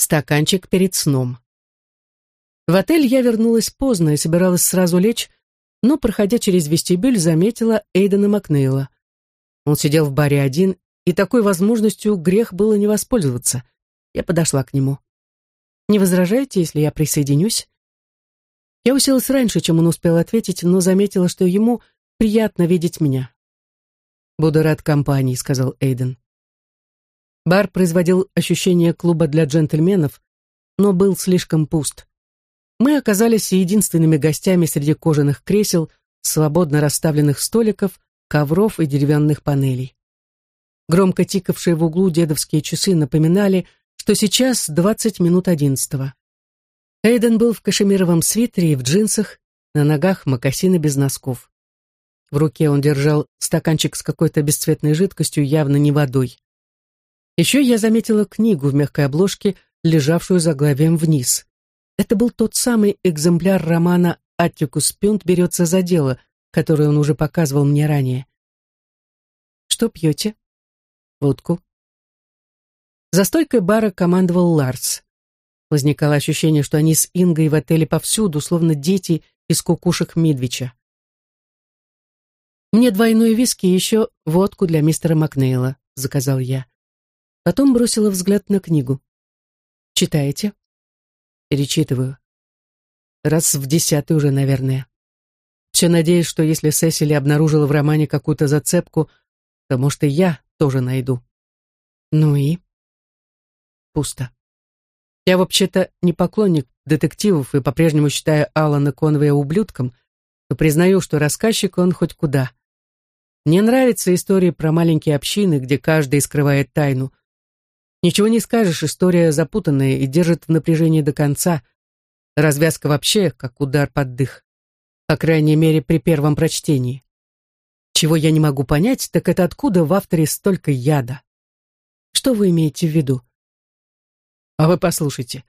Стаканчик перед сном. В отель я вернулась поздно и собиралась сразу лечь, но, проходя через вестибюль, заметила Эйдена Макнейла. Он сидел в баре один, и такой возможностью грех было не воспользоваться. Я подошла к нему. «Не возражаете, если я присоединюсь?» Я уселась раньше, чем он успел ответить, но заметила, что ему приятно видеть меня. «Буду рад компании», — сказал Эйден. Бар производил ощущение клуба для джентльменов, но был слишком пуст. Мы оказались единственными гостями среди кожаных кресел, свободно расставленных столиков, ковров и деревянных панелей. Громко тикавшие в углу дедовские часы напоминали, что сейчас двадцать минут одиннадцатого. Эйден был в кашемировом свитере и в джинсах, на ногах мокасины без носков. В руке он держал стаканчик с какой-то бесцветной жидкостью, явно не водой. Еще я заметила книгу в мягкой обложке, лежавшую заглавием вниз. Это был тот самый экземпляр романа «Аттикус Пюнт берется за дело», который он уже показывал мне ранее. «Что пьете?» «Водку». За стойкой бара командовал Ларс. Возникало ощущение, что они с Ингой в отеле повсюду, словно дети из кукушек Мидвича. «Мне двойной виски и еще водку для мистера Макнейла», — заказал я. Потом бросила взгляд на книгу. «Читаете?» «Перечитываю. Раз в десятый уже, наверное. Все надеюсь, что если Сесили обнаружила в романе какую-то зацепку, то, может, и я тоже найду. Ну и? Пусто. Я вообще-то не поклонник детективов и по-прежнему считаю Алана Конвея ублюдком, но признаю, что рассказчик он хоть куда. Мне нравятся истории про маленькие общины, где каждый скрывает тайну, Ничего не скажешь, история запутанная и держит в напряжении до конца. Развязка вообще как удар под дых. По крайней мере, при первом прочтении. Чего я не могу понять, так это откуда в авторе столько яда. Что вы имеете в виду? А вы послушайте.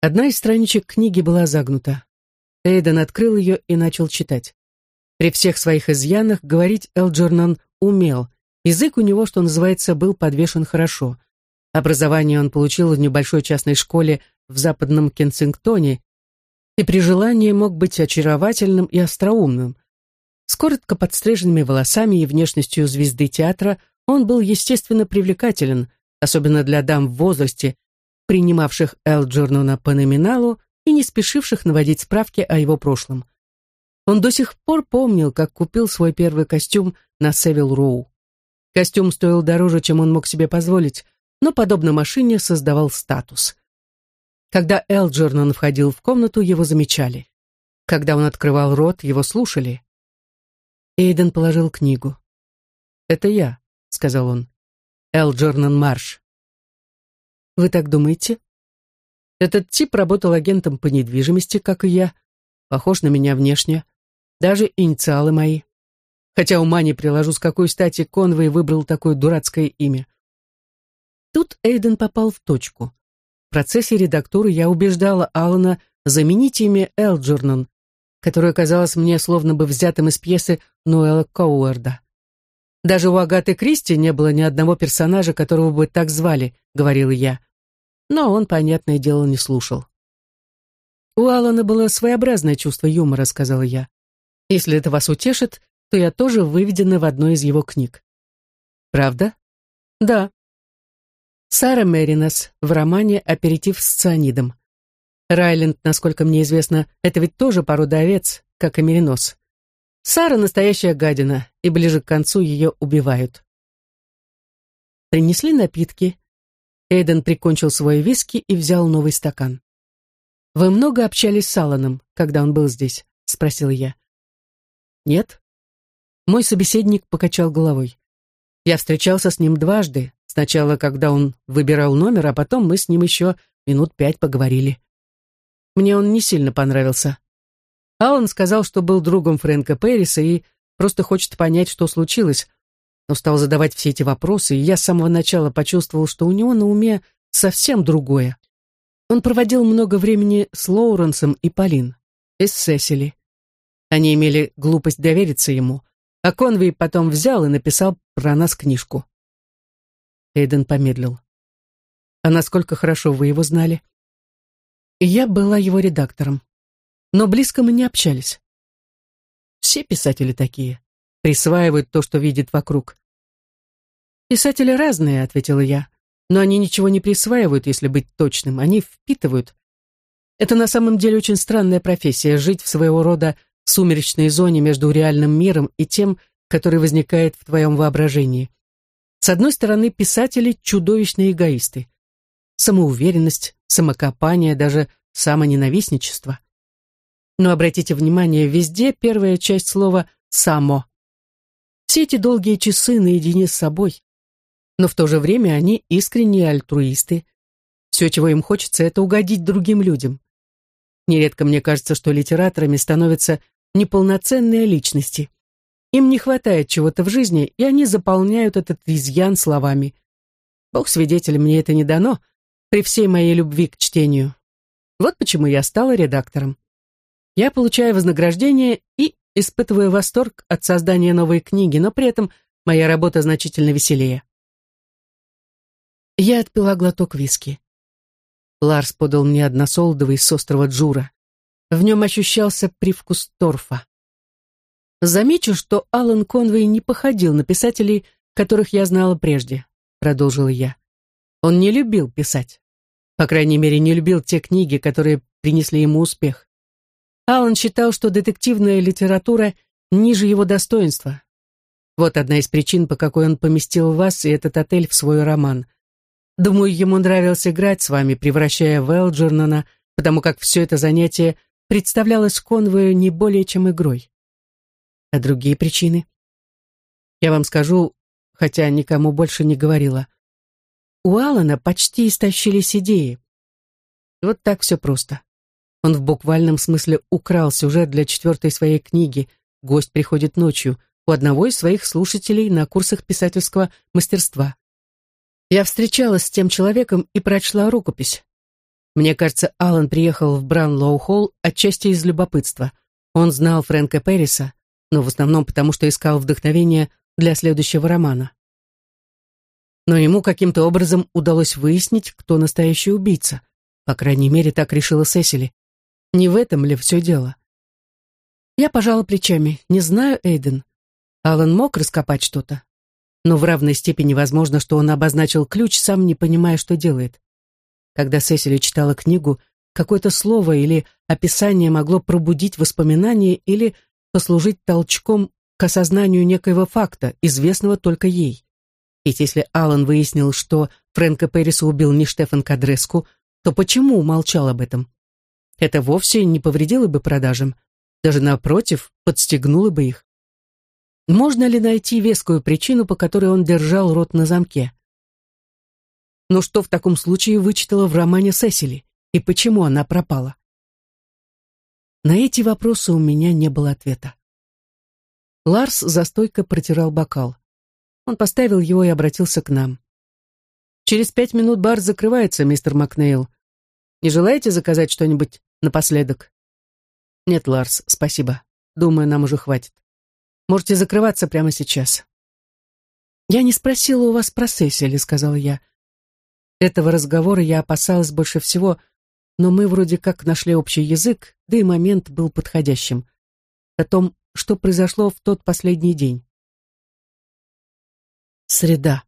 Одна из страничек книги была загнута. Эйден открыл ее и начал читать. При всех своих изъянах говорить Элджернан умел. Язык у него, что называется, был подвешен хорошо — Образование он получил в небольшой частной школе в западном Кенсингтоне и при желании мог быть очаровательным и остроумным. С коротко подстриженными волосами и внешностью звезды театра он был естественно привлекателен, особенно для дам в возрасте, принимавших Элджернона по номиналу и не спешивших наводить справки о его прошлом. Он до сих пор помнил, как купил свой первый костюм на Севил Роу. Костюм стоил дороже, чем он мог себе позволить, но, подобно машине, создавал статус. Когда Элджернон входил в комнату, его замечали. Когда он открывал рот, его слушали. Эйден положил книгу. «Это я», — сказал он. «Элджернон Марш». «Вы так думаете?» Этот тип работал агентом по недвижимости, как и я. Похож на меня внешне. Даже инициалы мои. Хотя ума не приложу, с какой стати Конвей выбрал такое дурацкое имя. Тут Эйден попал в точку. В процессе редактуры я убеждала Алана заменить имя Элджернон, которое казалось мне словно бы взятым из пьесы Ноэла Коуэрда. «Даже у Агаты Кристи не было ни одного персонажа, которого бы так звали», — говорил я. Но он, понятное дело, не слушал. «У Алана было своеобразное чувство юмора», — сказала я. «Если это вас утешит, то я тоже выведена в одной из его книг». «Правда?» «Да. Сара Меринес в романе «Аперитив с цианидом». Райленд, насколько мне известно, это ведь тоже порода овец, как и меринос. Сара настоящая гадина, и ближе к концу ее убивают. Принесли напитки. Эйден прикончил свой виски и взял новый стакан. «Вы много общались с Алланом, когда он был здесь?» — спросил я. «Нет». Мой собеседник покачал головой. «Я встречался с ним дважды, Сначала, когда он выбирал номер, а потом мы с ним еще минут пять поговорили. Мне он не сильно понравился. Алан сказал, что был другом Фрэнка Перриса и просто хочет понять, что случилось, но стал задавать все эти вопросы, и я с самого начала почувствовал, что у него на уме совсем другое. Он проводил много времени с Лоуренсом и Полин, и с Сесили. Они имели глупость довериться ему, а Конвей потом взял и написал про нас книжку. Эйден помедлил. А насколько хорошо вы его знали? Я была его редактором. Но близко мы не общались. Все писатели такие. Присваивают то, что видят вокруг. «Писатели разные», — ответила я. «Но они ничего не присваивают, если быть точным. Они впитывают. Это на самом деле очень странная профессия — жить в своего рода сумеречной зоне между реальным миром и тем, который возникает в твоем воображении. С одной стороны, писатели — чудовищные эгоисты. Самоуверенность, самокопание, даже самоненавистничество. Но обратите внимание, везде первая часть слова «само». Все эти долгие часы наедине с собой. Но в то же время они искренние альтруисты. Все, чего им хочется, это угодить другим людям. Нередко мне кажется, что литераторами становятся неполноценные личности. Им не хватает чего-то в жизни, и они заполняют этот изъян словами. Бог свидетель, мне это не дано, при всей моей любви к чтению. Вот почему я стала редактором. Я получаю вознаграждение и испытываю восторг от создания новой книги, но при этом моя работа значительно веселее. Я отпила глоток виски. Ларс подал мне односолдовый с острова Джура. В нем ощущался привкус торфа. Замечу, что Алан Конвей не походил на писателей, которых я знала прежде, продолжила я. Он не любил писать. По крайней мере, не любил те книги, которые принесли ему успех. Алан считал, что детективная литература ниже его достоинства. Вот одна из причин, по какой он поместил вас и этот отель в свой роман. Думаю, ему нравилось играть с вами, превращая Велджернона, потому как все это занятие представлялось Конвою не более чем игрой. А другие причины? Я вам скажу, хотя никому больше не говорила. У Алана почти истощились идеи. Вот так все просто. Он в буквальном смысле украл сюжет для четвертой своей книги «Гость приходит ночью» у одного из своих слушателей на курсах писательского мастерства. Я встречалась с тем человеком и прочла рукопись. Мне кажется, Алан приехал в Бранлоу-Холл отчасти из любопытства. Он знал Фрэнка Перриса, но в основном потому, что искал вдохновение для следующего романа. Но ему каким-то образом удалось выяснить, кто настоящий убийца. По крайней мере, так решила Сесили. Не в этом ли все дело? Я пожала плечами. Не знаю, Эйден. Алан мог раскопать что-то. Но в равной степени возможно, что он обозначил ключ, сам не понимая, что делает. Когда Сесили читала книгу, какое-то слово или описание могло пробудить воспоминания или послужить толчком к осознанию некоего факта, известного только ей. Ведь если Алан выяснил, что Фрэнка Перриса убил не Штефан Кадреску, то почему умолчал об этом? Это вовсе не повредило бы продажам, даже напротив, подстегнуло бы их. Можно ли найти вескую причину, по которой он держал рот на замке? Но что в таком случае вычитала в романе Сесили? И почему она пропала? На эти вопросы у меня не было ответа. Ларс застойко протирал бокал. Он поставил его и обратился к нам. «Через пять минут бар закрывается, мистер Макнейл. Не желаете заказать что-нибудь напоследок?» «Нет, Ларс, спасибо. Думаю, нам уже хватит. Можете закрываться прямо сейчас». «Я не спросила у вас про Сесили», — сказала я. Этого разговора я опасалась больше всего, но мы вроде как нашли общий язык, да и момент был подходящим. О том, что произошло в тот последний день. Среда.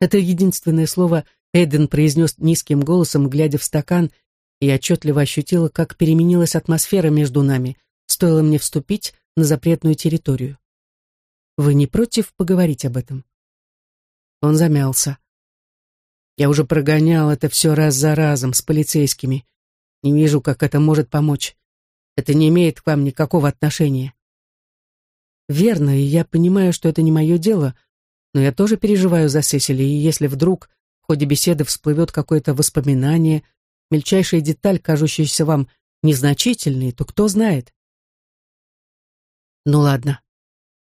Это единственное слово Эйден произнес низким голосом, глядя в стакан, и отчетливо ощутила, как переменилась атмосфера между нами, стоило мне вступить на запретную территорию. Вы не против поговорить об этом? Он замялся. Я уже прогонял это все раз за разом с полицейскими. Не вижу, как это может помочь. Это не имеет к вам никакого отношения. Верно, и я понимаю, что это не мое дело, но я тоже переживаю за Сесили, и если вдруг в ходе беседы всплывет какое-то воспоминание, мельчайшая деталь, кажущаяся вам незначительной, то кто знает? Ну ладно.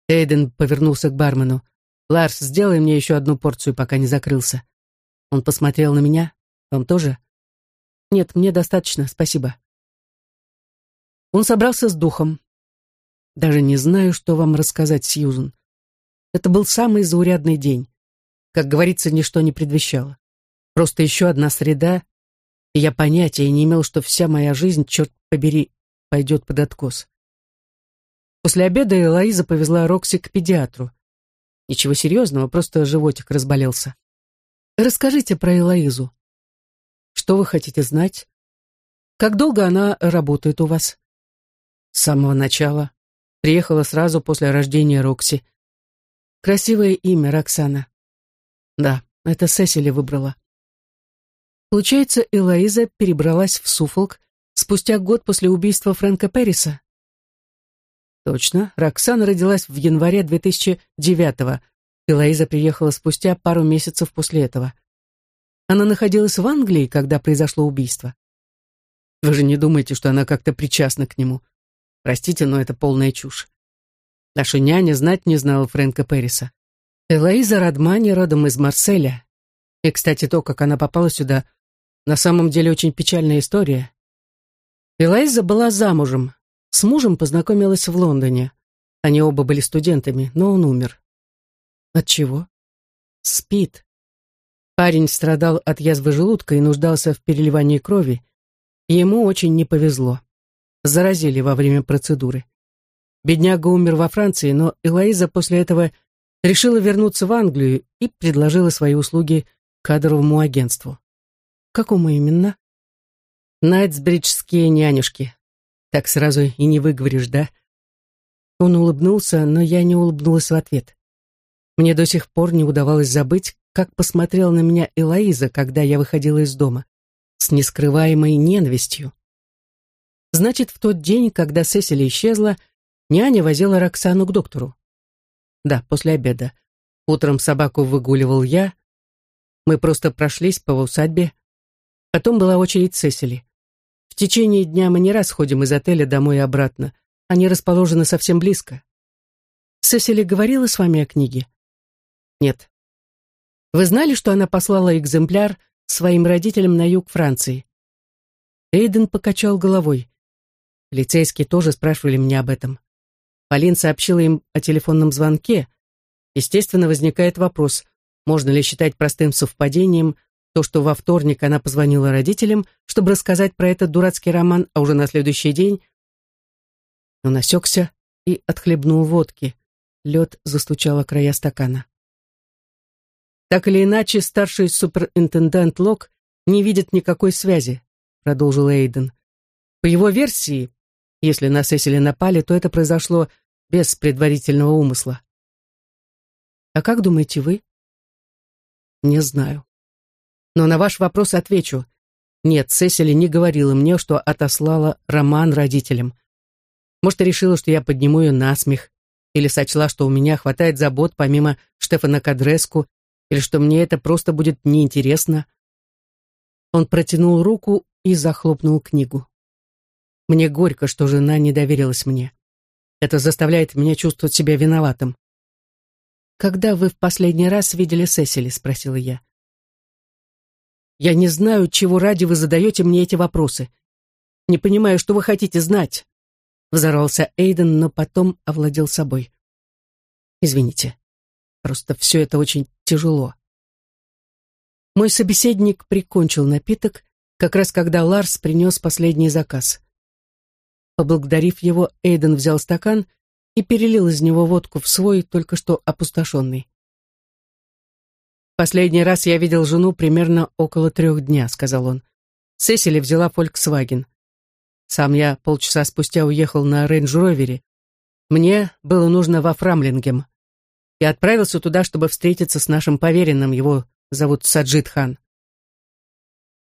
Эйден повернулся к бармену. «Ларс, сделай мне еще одну порцию, пока не закрылся». Он посмотрел на меня. «Вам тоже?» «Нет, мне достаточно, спасибо». Он собрался с духом. «Даже не знаю, что вам рассказать, Сьюзен. Это был самый заурядный день. Как говорится, ничто не предвещало. Просто еще одна среда, и я понятия не имел, что вся моя жизнь, черт побери, пойдет под откос. После обеда Элоиза повезла Рокси к педиатру. Ничего серьезного, просто животик разболелся. Расскажите про Элоизу. Что вы хотите знать? Как долго она работает у вас? С самого начала. Приехала сразу после рождения Рокси. Красивое имя, Роксана. Да, это Сесили выбрала. Получается, Элоиза перебралась в Суфолк спустя год после убийства Фрэнка Перриса? Точно. Роксана родилась в январе 2009-го. Элоиза приехала спустя пару месяцев после этого. Она находилась в Англии, когда произошло убийство. Вы же не думаете, что она как-то причастна к нему? Простите, но это полная чушь. Наша няня знать не знала Фрэнка Перриса. Элоиза Радмани родом из Марселя. И, кстати, то, как она попала сюда, на самом деле очень печальная история. Элоиза была замужем, с мужем познакомилась в Лондоне. Они оба были студентами, но он умер. От чего? Спит. Парень страдал от язвы желудка и нуждался в переливании крови. Ему очень не повезло. Заразили во время процедуры. Бедняга умер во Франции, но Элоиза после этого решила вернуться в Англию и предложила свои услуги кадровому агентству. Какому именно? Найтсбриджские нянюшки. Так сразу и не выговоришь, да? Он улыбнулся, но я не улыбнулась в ответ. Мне до сих пор не удавалось забыть, как посмотрела на меня Элоиза, когда я выходила из дома, с нескрываемой ненавистью. Значит, в тот день, когда Сесили исчезла, няня возила Роксану к доктору. Да, после обеда. Утром собаку выгуливал я. Мы просто прошлись по усадьбе. Потом была очередь Сесили. В течение дня мы не раз ходим из отеля домой и обратно. Они расположены совсем близко. Сесили говорила с вами о книге? Нет. Вы знали, что она послала экземпляр своим родителям на юг Франции? Эйден покачал головой. Полицейские тоже спрашивали меня об этом. Полин сообщила им о телефонном звонке. Естественно, возникает вопрос, можно ли считать простым совпадением то, что во вторник она позвонила родителям, чтобы рассказать про этот дурацкий роман, а уже на следующий день... Он осекся и отхлебнул водки. Лед застучал о края стакана. Так или иначе, старший суперинтендант Лок не видит никакой связи, продолжил Эйден. По его версии, если на Сесили напали, то это произошло без предварительного умысла. А как думаете вы? Не знаю. Но на ваш вопрос отвечу. Нет, Сесили не говорила мне, что отослала роман родителям. Может, решила, что я подниму ее на смех, или сочла, что у меня хватает забот помимо Штефана Кадреску, или что мне это просто будет неинтересно. Он протянул руку и захлопнул книгу. Мне горько, что жена не доверилась мне. Это заставляет меня чувствовать себя виноватым. «Когда вы в последний раз видели Сесили?» — спросила я. Я не знаю, чего ради вы задаете мне эти вопросы. Не понимаю, что вы хотите знать. Взорвался Эйден, но потом овладел собой. Извините. Просто все это очень тяжело. Мой собеседник прикончил напиток, как раз когда Ларс принес последний заказ. Поблагодарив его, Эйден взял стакан и перелил из него водку в свой, только что опустошенный. «Последний раз я видел жену примерно около трех дня», — сказал он. Сесили взяла Volkswagen. Сам я полчаса спустя уехал на рейндж-ровере. Мне было нужно во Фрамлингем. Я отправился туда, чтобы встретиться с нашим поверенным, его зовут Саджид Хан.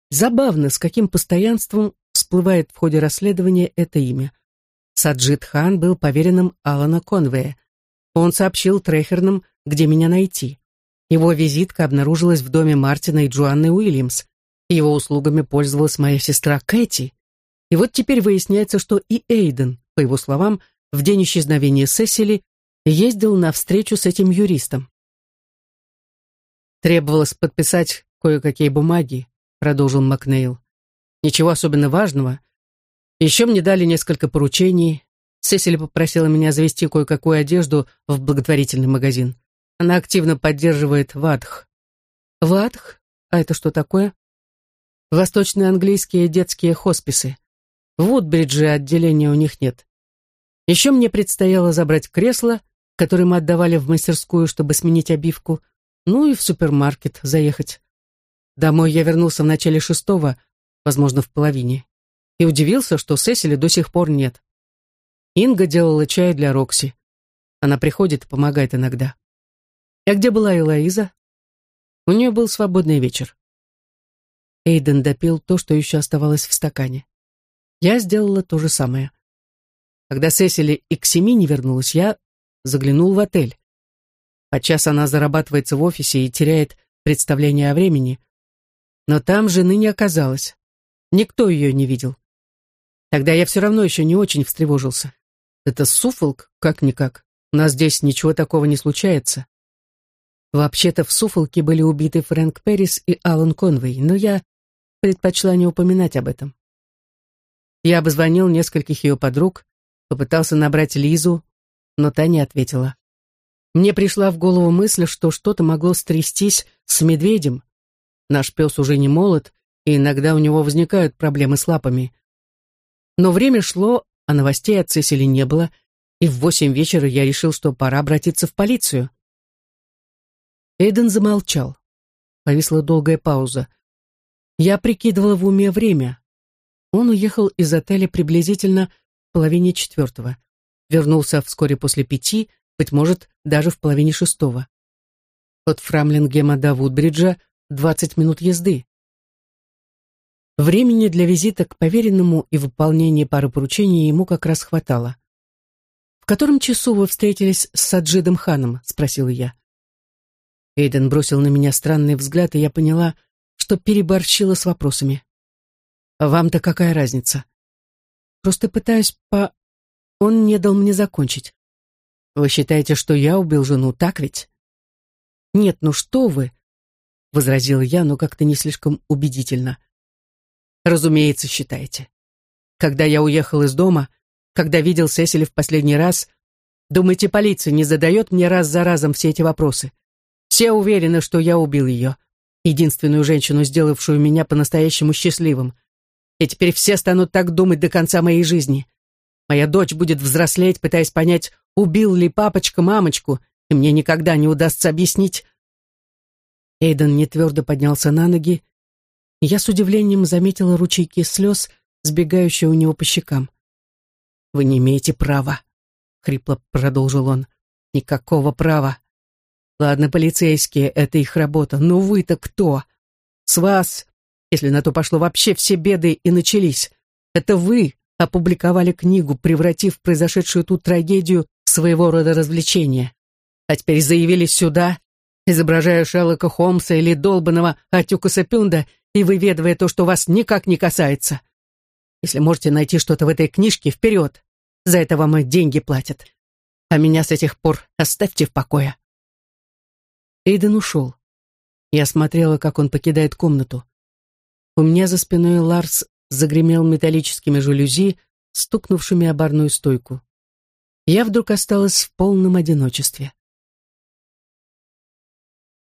Забавно, с каким постоянством всплывает в ходе расследования это имя. Саджид Хан был поверенным Алана Конвея. Он сообщил Трехернам, где меня найти. Его визитка обнаружилась в доме Мартина и Джоанны Уильямс. Его услугами пользовалась моя сестра Кэти. И вот теперь выясняется, что и Эйден, по его словам, в день исчезновения Сесили ездил на встречу с этим юристом. Требовалось подписать кое-какие бумаги, продолжил Макнейл. Ничего особенно важного. Еще мне дали несколько поручений. Сесили попросила меня завести кое-какую одежду в благотворительный магазин. Она активно поддерживает Вадх. Вадх А это что такое? Восточные английские детские хосписы. В Вудбридже отделения у них нет. Еще мне предстояло забрать кресло, которое мы отдавали в мастерскую, чтобы сменить обивку, ну и в супермаркет заехать. Домой я вернулся в начале шестого, возможно, в половине, и удивился, что Сесили до сих пор нет. Инга делала чай для Рокси. Она приходит и помогает иногда. А где была Элоиза? У нее был свободный вечер. Эйден допил то, что еще оставалось в стакане. Я сделала то же самое. Когда Сесили и к семи не вернулась, я заглянул в отель. Подчас она зарабатывается в офисе и теряет представление о времени. Но там жены не оказалось. Никто ее не видел. Тогда я все равно еще не очень встревожился. Это Суфолк, как-никак. У нас здесь ничего такого не случается. Вообще-то в Суфолке были убиты Фрэнк Перрис и Алан Конвей, но я предпочла не упоминать об этом. Я обзвонил нескольких ее подруг, попытался набрать Лизу, но та не ответила. Мне пришла в голову мысль, что что-то могло стрястись с медведем. Наш пес уже не молод, и иногда у него возникают проблемы с лапами. Но время шло, а новостей от Цесили не было, и в восемь вечера я решил, что пора обратиться в полицию. Эйден замолчал. Повисла долгая пауза. Я прикидывала в уме время. Он уехал из отеля приблизительно в половине четвертого. Вернулся вскоре после пяти, быть может, даже в половине шестого. От Фрамлингема до Вудбриджа двадцать минут езды. Времени для визита к поверенному и выполнения пары поручений ему как раз хватало. «В котором часу вы встретились с Саджидом Ханом?» — спросила я. Эйден бросил на меня странный взгляд, и я поняла, что переборщила с вопросами. «Вам-то какая разница?» «Просто пытаюсь по...» Он не дал мне закончить. «Вы считаете, что я убил жену, так ведь?» «Нет, ну что вы!» — возразила я, но как-то не слишком убедительно. «Разумеется, считаете. Когда я уехал из дома, когда видел Сесили в последний раз, думаете, полиция не задает мне раз за разом все эти вопросы? Все уверены, что я убил ее, единственную женщину, сделавшую меня по-настоящему счастливым. И теперь все станут так думать до конца моей жизни. Моя дочь будет взрослеть, пытаясь понять, убил ли папочка мамочку, и мне никогда не удастся объяснить. Эйден нетвердо поднялся на ноги, я с удивлением заметила ручейки слез, сбегающие у него по щекам. «Вы не имеете права», — хрипло продолжил он. «Никакого права. Ладно, полицейские, это их работа, но вы-то кто? С вас, если на то пошло, вообще все беды и начались. Это вы опубликовали книгу, превратив произошедшую тут трагедию в своего рода развлечение. А теперь заявились сюда, изображая Шерлока Холмса или долбанного Атюкаса Пюнда и выведывая то, что вас никак не касается. Если можете найти что-то в этой книжке, вперед. За это вам и деньги платят. А меня с этих пор оставьте в покое. Эйден ушел. Я смотрела, как он покидает комнату. У меня за спиной Ларс загремел металлическими жалюзи, стукнувшими о барную стойку. Я вдруг осталась в полном одиночестве.